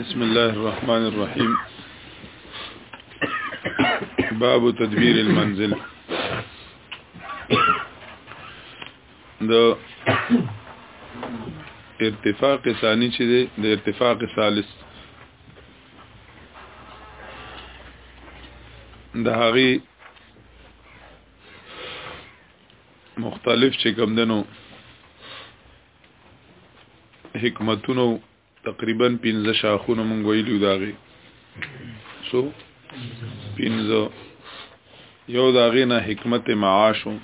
بسم الله الرحمن الرحيم باب تدبير المنزل د ارتفاق ثاني چې دی د ارتفاق ثالث د هغه مختلف چې کوم دنو حکمتونو تقریبا 15 شاخونه مونږ ویلو داغه سو 15 یو داغه نه حکمت معاشو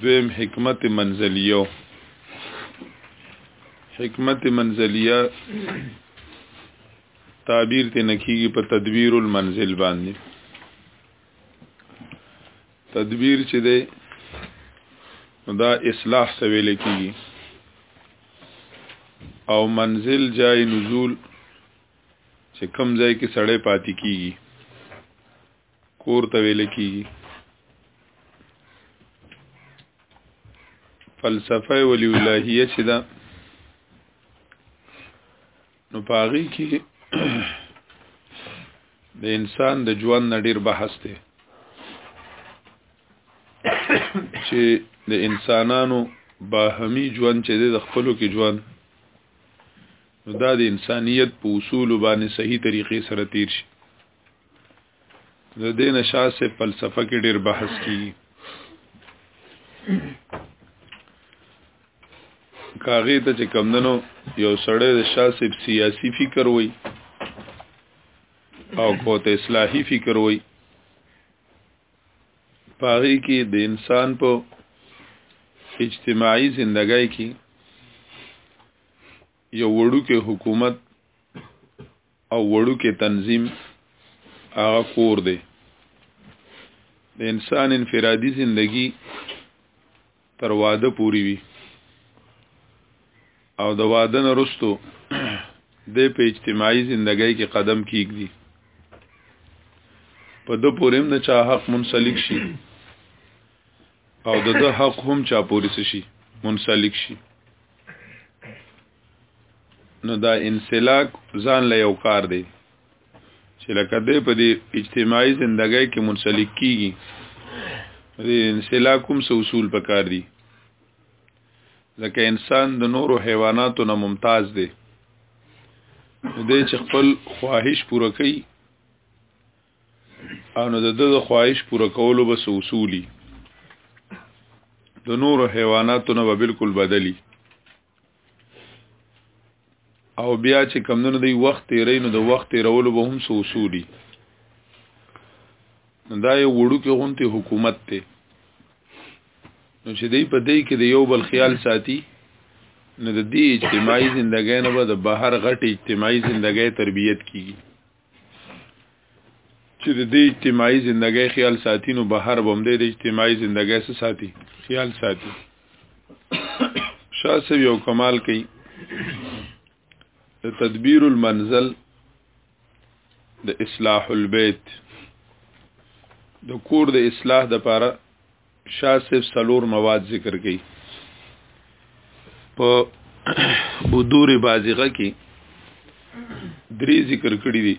دویم حکمت منزلیو حکمت منزلیه تعبیر ته نکیږي په تدبیر المنزل باندې تدبیر چې دی دا اصلاح ته ویل کیږي او منزل جای نزول چې کم ځای کې سړی پاتې کیږي کور ته ویل کیږي فلسفه ولی الہیه چې دا نو پاغي کې د انسان د ژوند نډیر بحث دی چې د انسانانو باهمي ژوند چې د خپلو کې ژوند نو دا د انسانیت په اصول باندې صحیح طریقې سره تیر شي د دې نشاز سے فلسفه کې ډېر بحث کیږي کاغې ته چې کمندنو یو سړی د شاسب سیاسی فکر وای او کوته اصلاحي فکر وای پاغي کې د انسان په اجتماعي زندګۍ کې یو وړو کې حکومت او وړوکې تنظیم هغه کور دی د انسان انفرادي زندگی تر واده پوری وي او د واده نه رستو د په اجتماعي زندګۍ کې قدم کیږي په د پوریم نه چا حق منسلک شي او د د حق هم چا پوری شي منسلک شي نو دا انسلاک ځان له یو کار دی چې لکه دې په دې اجتماعي زندګۍ کې منسلک کیږي دې انسلاک هم څه اصول پکار دي ځکه انسان د نورو حیواناتو نه ممتاز دی دې چې خپل خواهش پوره کوي او نو د د خواهش پوره کولو بس اصولي د نورو حیواناتو نه به بالکل بدلی او بیا چې کمونه دی وخت تیرې نو د وخت تیرولو به هم سو اصولي دا یو وړو کې غونته حکومت ته نو چې دی په دې کې د یو بل خیال ساتي نو د دې اجتماعي ژوندۍ نه به د بهر غټ اجتماعي ژوندۍ تربیت کیږي چې د دې اجتماعي زندګۍ خیال ساتي نو بهر بم دې د اجتماعي زندګۍ سره ساتي خیال ساتي شاه سوي او کمال کوي د تدبیر المنزل د اصلاح البيت د کور د اصلاح د پاره شاه صاحب سلور مواد ذکر کړي په بدور بازغه کې درې ذکر کړي دي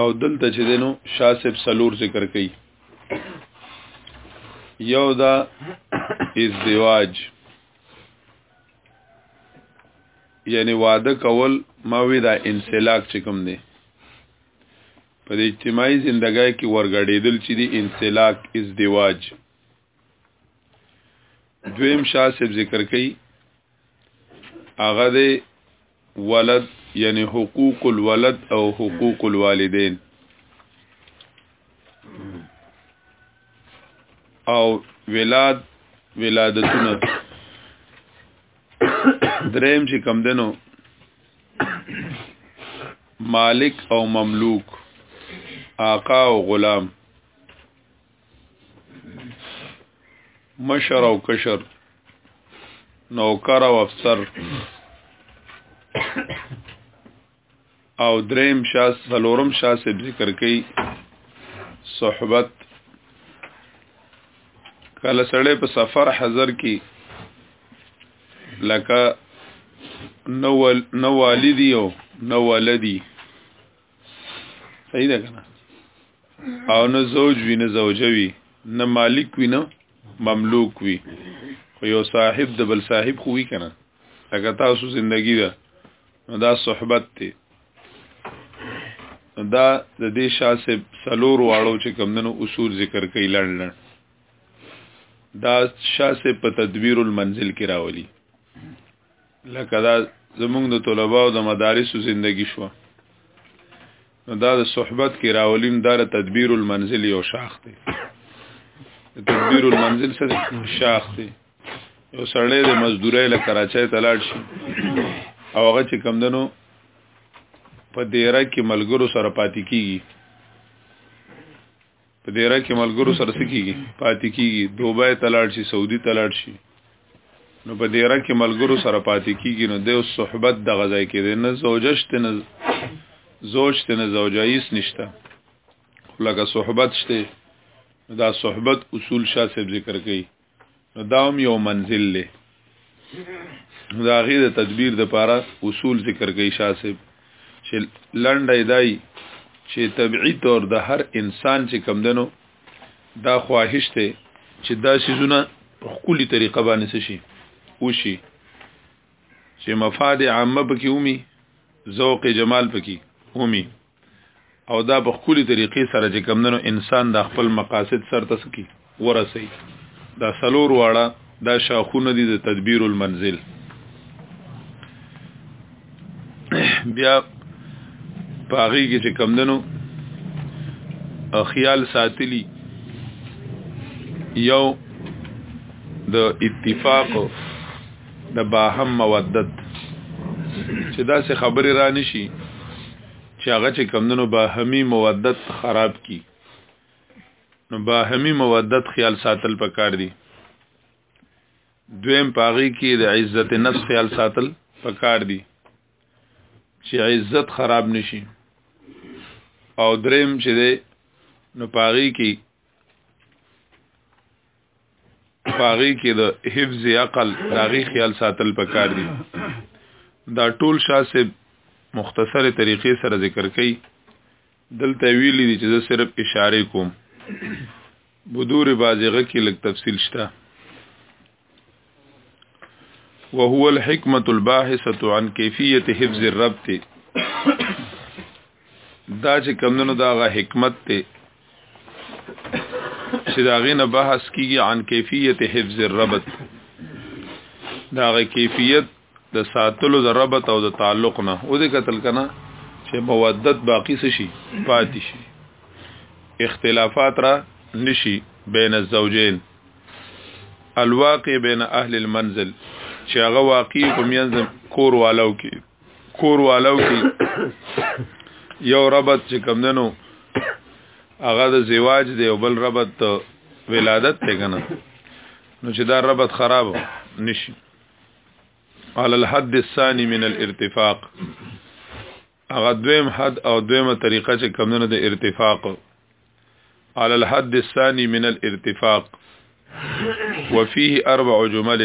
او دلته چې دینو شاه صاحب سلور ذکر کړي یو دا ازدواج یعنی واده کول ما وی دا انسلاک چې کوم دی په دې اجتماعي زندګۍ کې ورګړېدل چې دی انسلاک ازدواج دویم شاسب ذکر کوي هغه دی ولد یعنی حقوق الولد او حقوق الوالدین او ولاد ولادتونه دریم چې کم دنو مالک او مملوک آقا او غلام مشر او کشر نوکر او افسر او دریم شاس سلورم شاس ذکر کوي صحبت کله سړی په سفر حضر کې لکه نو نو والدی او نو ولدی صحیح ده کنه او نه زوج وی نه زوجه وی نه مالک وی نه مملوک وی خو یو صاحب د بل صاحب خو وی کنه لکه تاسو زندگی ده نو دا صحبت دی دا د دې شاسب سلور واړو چې کمندنو اصول ذکر کوي لړل دا شاسب په تدبیر المنزل کې راولي لکه دا زمونږ د طلباء او د مدارسو زندگی شو نو دا د صحبت کې راولیم دا د تدبیر المنزل یو شاخ دی تدبیر المنزل سره شاخ دی یو سړی د مزدورۍ له کراچۍ ته لاړ شي او هغه چې کمدنو په دیره کې ملګرو سره پاتې کیږي په دیره کې ملګرو سره سکیږي پاتې کیږي دوبه ته لاړ شي سعودي ته لاړ شي نو په دیره کې ملګرو سره پاتې کیږي نو د صحبت د غځای کې دی نه زوجشت نه زوجت نه زوجایس نشته لکه صحبت شته دا صحبت اصول شاه صاحب ذکر کوي نو دا هم یو منزل دی دا غیر تدبیر د پاره اصول ذکر کوي شاسب چې لنډه دای چې طبيعي طور د هر انسان چې کم دنو دا خواهش ته چې دا سيزونه په خولي طریقه باندې شي او شي چې مفاد عامه پکې ومي ذوق جمال پکې ومي او دا په خولي طریقې سره چې کمندنو انسان د خپل مقاصد سره تسکی ورسي دا سلور واړه دا شاخونه دي د تدبیر المنزل بیا پاغي کې چې کمندنو خیال ساتلی یو د اتفاق د باهم مودت چې دا څه خبرې را نشي چې هغه چې کمندونو باهمي مودت خراب کی نو باهمي مودت خیال ساتل پکار دي دویم پاغي کې د عزت نفس خیال ساتل پکار دي چې عزت خراب نشي او دریم چې ده نو پاغي کې باغی کې د حفظ عقل داغي خیال ساتل پکار دي دا ټول شاسه مختصر طریقې سره ذکر کړي دلته ویلي دي چې زه صرف اشاره کوم بدور بازغه کې لږ تفصیل شته وهو الحکمت الباحثه عن کیفیت حفظ الربط دا چې کمندونو دا غا حکمت ته چې دا غینه بحث کیږي عن کیفیت حفظ الربط دا غ کیفیت د ساتلو د ربط او د تعلق نه او د قتل کنه چې مودت باقی شي پاتې شي اختلافات را نشي بین الزوجین الواقع بین اهل المنزل چې هغه واقع په میانځ کور والو کې کور والو کی یو ربط چې کم دنو هغه د زواج دی او بل ربط ولادت ته کنه نو چې دا ربط خراب نشي على الحد الثاني من الارتفاق هغه دویم حد او دویمه طریقه چې کم دنو د ارتفاق على الحد الثاني من الارتفاق وفيه اربع جمل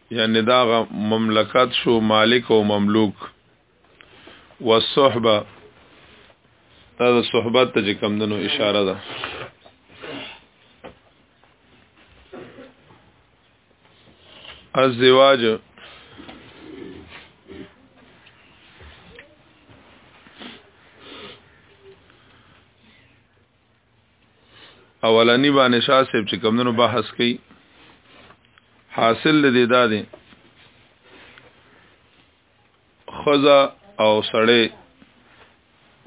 یعنی دا مملکت شو مالک او مملوک والصحبه دا د صحبت ته کوم دنو اشاره ده الزواج اولنی باندې شاه صاحب چې کمونو بحث کوي حاصل دې دا دی خزا او سړی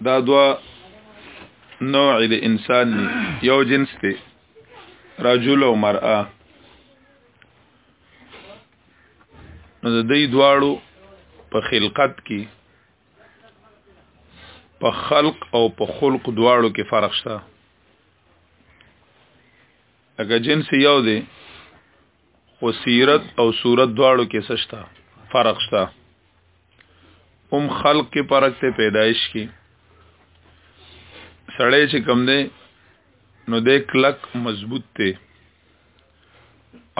دا دوا نوع د انسان دی یو جنس دی رجل او مرأه نو د دې دواړو په خلقت کې په خلق او په خلق دواړو کې فرق شته اګه جنس یو دی خو سیرت او صورت دواړو کې سشته فرق شته هم خلق کې فرق ته پیدایش کې سړی چې کم دی نو د کلک مضبوط ته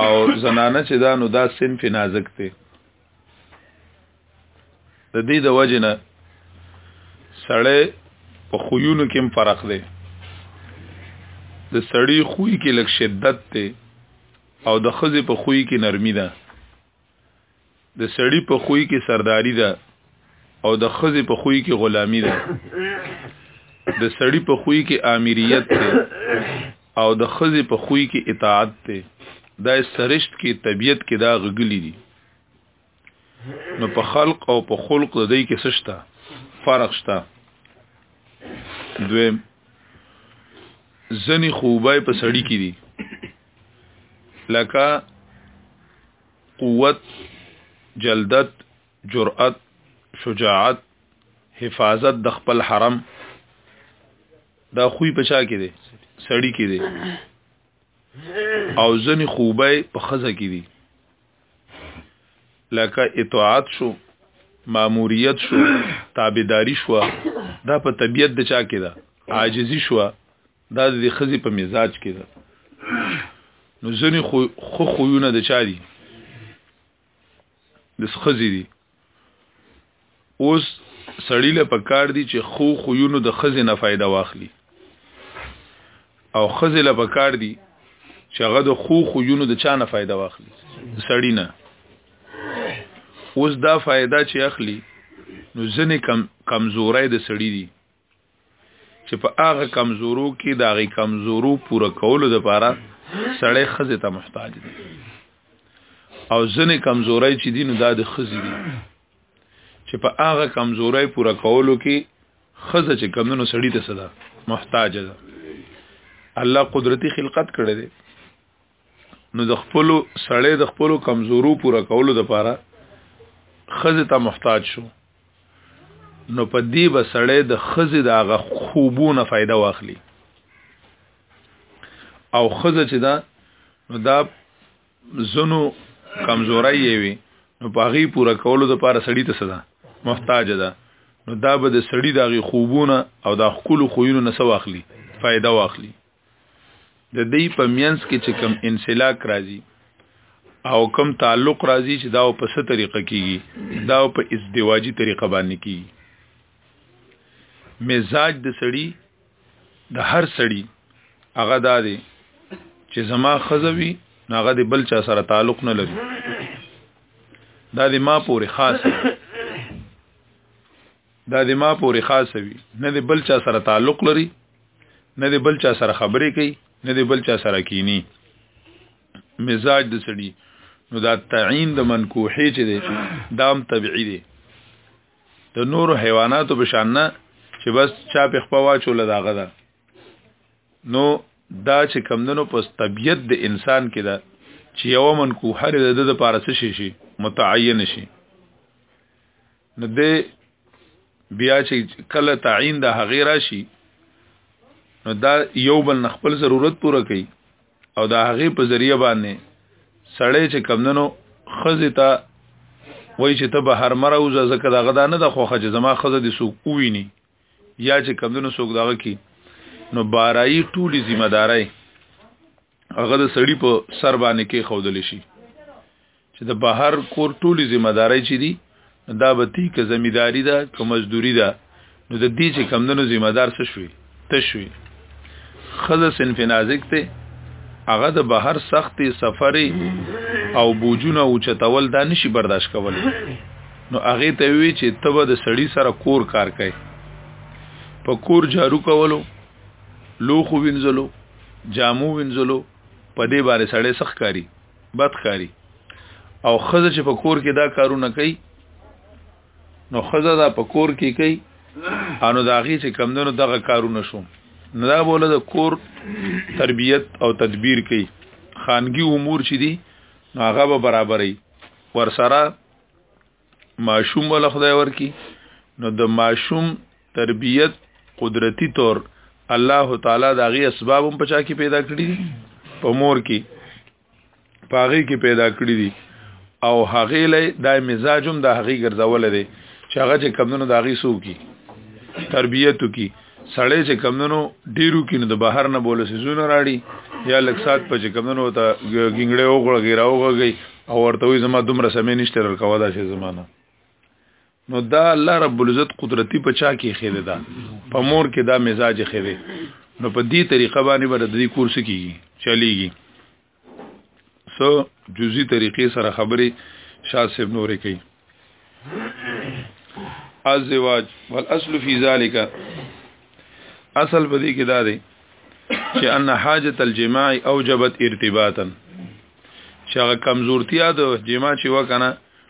او زنانه چې دا نو دا سن په نازک ته د دې د وجنه سړی په خویونو کې فرق دی د سړی خوې کې لک شدت دی او د خزې په خوې کې نرمي ده د سړی په خوې کې سرداری ده او د خزې په خوې کې غلامی ده د سړی په خوې کې آمریت ده او د خزي په خوې کې اطاعت ته دا سرشت کې طبیعت کې دا غګلی دي نو په خلق او په خلق د دې کې سشتا فرق شتا دویم زنی خوبای په سړی کې دي لکه قوت جلدت جرأت شجاعت حفاظت د خپل حرم دا خوې پچا کې دي سړی کې دي او ځنې خوبه په خزه کې دي لکه اطاعت شو ماموریت شو تابعداری شو دا په طبیعت د چا کې ده عاجزی شو دا د خزي په مزاج کې ده نو ځنې خو خو خوونه د چا دي د خزي دي اوس سړی له پکار دي چې خو خوونو د خزي نه فائدہ واخلي او خزي له پکار دي چې هغه د خو خوونو د چا نه فائدہ واخلي سړی نه اوس دا فائدہ چې اخلي نو ځنې کم کمزورای د سړی دي چې په هغه کمزورو کې دا غي کمزورو پوره کولو لپاره سړی خزه ته محتاج دی او ځنې کمزورای چې دین دا د خزي دي چې په هغه کمزورای پوره کولو کې خزه چې کمونو سړی ته صدا محتاج ده الله قدرتی خلقت کړی دی نو د خپل سړی د خپل کمزورو پوره کولو د پاره خزه ته محتاج شو نو په دې به سړی د خزه د هغه خوبونه فائدہ واخلي او خزه چې دا نو دا زنو کمزورای وي نو په هغه پوره کولو د پاره سړی ته صدا محتاج ده نو دا به د سړی د هغه خوبونه او د خپل خوینو نسو واخلي فائدہ واخلي د دې په مینس کې چې کم انسلاک راځي او کم تعلق راځي چې دا په څه طریقه کیږي دا په ازدواجی طریقه باندې کیږي مزاج د سړی د هر سړی هغه دا دی چې زما خزوي هغه د بل چا سره تعلق نه لري دا د ما پورې خاص دا د ما پورې خاصه وي نه د بل چا سره تعلق لري نه د بل چا سره خبرې کوي نه د بل چا سره کینی مزاج د سړي نو دا تعین د منکوحې چې دی دام طبیعي دی د نور حیواناتو په شان نه چې بس چا په خپل واچو لداغه ده نو دا چې کمندنو په طبیعت د انسان کې ده چې یو منکوحه د د لپاره څه شي متعین شي نو دې بیا چې کله تعین د هغه راشي نو دا یو بل خپل ضرورت پوره کوي او دا هغه په ذریعہ باندې سړی چې کمندنو خزه ته وای چې ته به هر مره وځه زکه دا غدا نه د خوخه چې زما خزه دې سو ویني یا چې کمدنو څوک داغه کی نو بارای ټولی ذمہ دارای هغه د سړی په سر باندې کې خودل شي چې د بهر کور ټولی ذمہ دارای چي دي دا به تی که زمیداری ده که مزدوری ده نو د دې چې کمدنو ذمہ دار څه شوي تشوي خزه سنف نازک ته هغه د بهر سختي سفري او بوجونه او چتول دا نشي برداشت کول نو هغه ته وی چې تبه د سړی سره کور کار کوي په کور جارو کولو لوخو وینځلو جامو وینځلو په دې باندې سړی سخت کاری بدخاری او خزه چې په کور کې دا کارونه کوي نو خزه دا په کور کې کوي انو دا غي چې کمندونو دغه کارونه شو نو دا بوله د کور تربیت او تدبیر کوي خانګي امور چې دي نو هغه به برابرې ورسره ماشوم ول خدای ورکی نو د ماشوم تربیت قدرتی طور الله تعالی دا غي اسباب هم پچا کې پیدا کړی په مور کې پاغي کې پیدا کړی دي او هغه لې د مزاجم د هغه ګرځول دي چې هغه چې کمونو د هغه سو کی تربیته کی سړی چې کمونو ډیرو کې نو د بهر نه بوله سيزونه راړي یا لکسات په چې کمونو ته ګنګړې او غړګې راوږي او ورته وي زما دومره سمې نشته رکوا دا شي زمانہ نو دا الله رب العزت قدرتی په چا کې خېده دا په مور کې دا مزاج خېده نو په دې طریقه باندې به د دې کورس کیږي چلیږي سو جزئی طریقې سره خبرې شاه صاحب نورې کوي الزواج والاصل فی ذلک اصل په دې کې دا دی چې ان حاجت الجماع اوجبت ارتباطا چې هغه کمزورتیا د جماع چې وکنه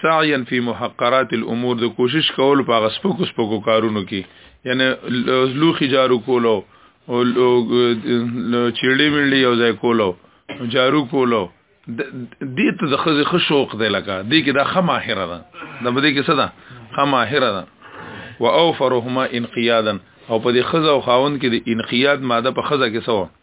سعیا فی محقرات الامور د کوشش کول په غسپکو سپکو کارونو کې یعنی لوخي جارو کولو او چیړې ملي یو ځای کولو جارو کولو دې ته د خزه خ شوق دی لکه دې کې دا خماهره ده د بده کې څه ده خماهره ده واوفرهما انقیادا او په دې خزه او خاون کې د انقیاد ماده په خزه کې سو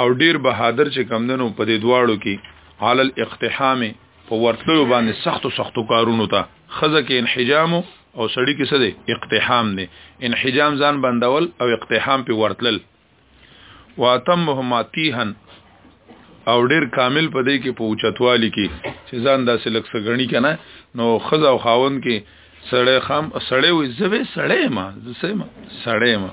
او ډیر بهادر چې کمدنو په دې دواړو کې علل اقتحام په ورتلو باندې سختو سختو کارونو ته خزه کې انحجام او سړی کې څه دی اقتحام دی انحجام ځان بندول او اقتحام په ورتلل واتمهما تیهن او ډیر کامل په دې کې په اوچتوالي کې چې ځان داسې لک سګړنی کنه نو خزه او خاون کې سړی خام سړی وي زوی سړی ما زسه ما سړی ما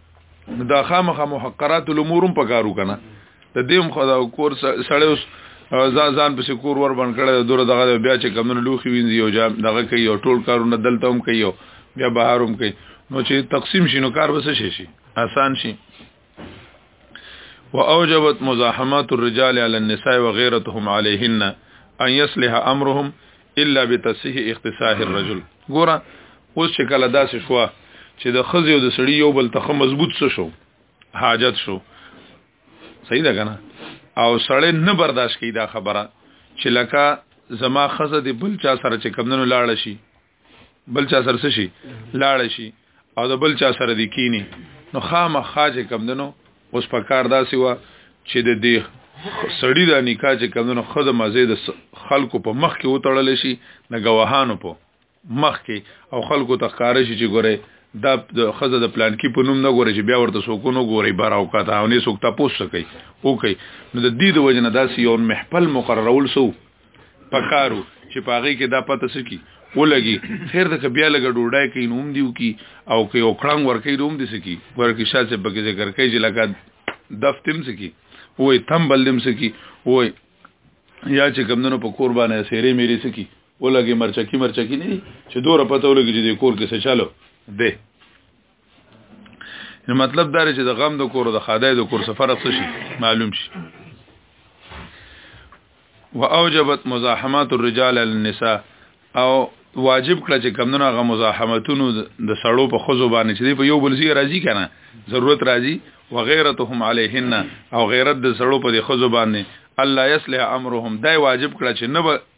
دا خامخه محقرات الامورم پکارو کنه د دې هم خدا کور سړی اوس ځان ځان په کور ور بن کړه دوره دغه بیا چې کمن لوخي وینځي او جام دغه کوي او ټول کارونه دلته هم کوي بیا بهر هم کوي نو چې تقسیم شي نو کار وسه شي شي آسان شي واوجبت مزاحمات الرجال على النساء وغيرتهم عليهن ان يصلح امرهم الا بتصحيح اختصاح الرجل ګوره اوس چې کله داسې شو چې د خزي او د سړی یو بل تخه مضبوط څه شو حاجت شو صحیح ده کنه او سړی نه برداشت کی دا خبره چې لکه زما خزه د بل چا سره چې کمندونو لاړ شي بل چا سره شي لاړ شي او د بل چا سره دی کینی نو خامه خاجه کم دنو اوس په کار داسې و چې د دې سړی د نکاح چې کم دنو خود مزه د خلکو په مخ کې وتړل شي د گواهانو په مخ کې او خلکو ته ښکار شي چې ګوره دا د خزه د پلان کې په نوم نه ګوري چې بیا ورته سوکونو ګوري بار او کاته او نه سوک تاسو کوي او کوي نو د دې د وجنه داسې یو محفل مقررول سو پکارو چې پاغي کې دا پته سکی ولګي خیر د بیا لګ ډوډۍ کې نوم دیو کی او کې او کړنګ ورکې روم دي سکی ورکې شاته بګې ذکر کوي چې لګا دفتم سکی وې تم بلدم سکی وې یا چې کمندونو په کور باندې سیرې میري سکی ولګي مرچکی مرچکی نه چې دوره پته ولګي چې د کور کې څه چالو ده نو مطلب دا چې د غم د کور د خدای د کور سفر څه شي معلوم شي واوجبت مزاحمات الرجال للنساء او واجب کړه چې کمونه غ مزاحمتونو د سړو په خزو باندې چې په یو بل زی راضی کنه ضرورت راضی وغیرتهم علیهن او غیرت د سړو په خزو باندې الله یصلح امرهم دای واجب کړه چې نه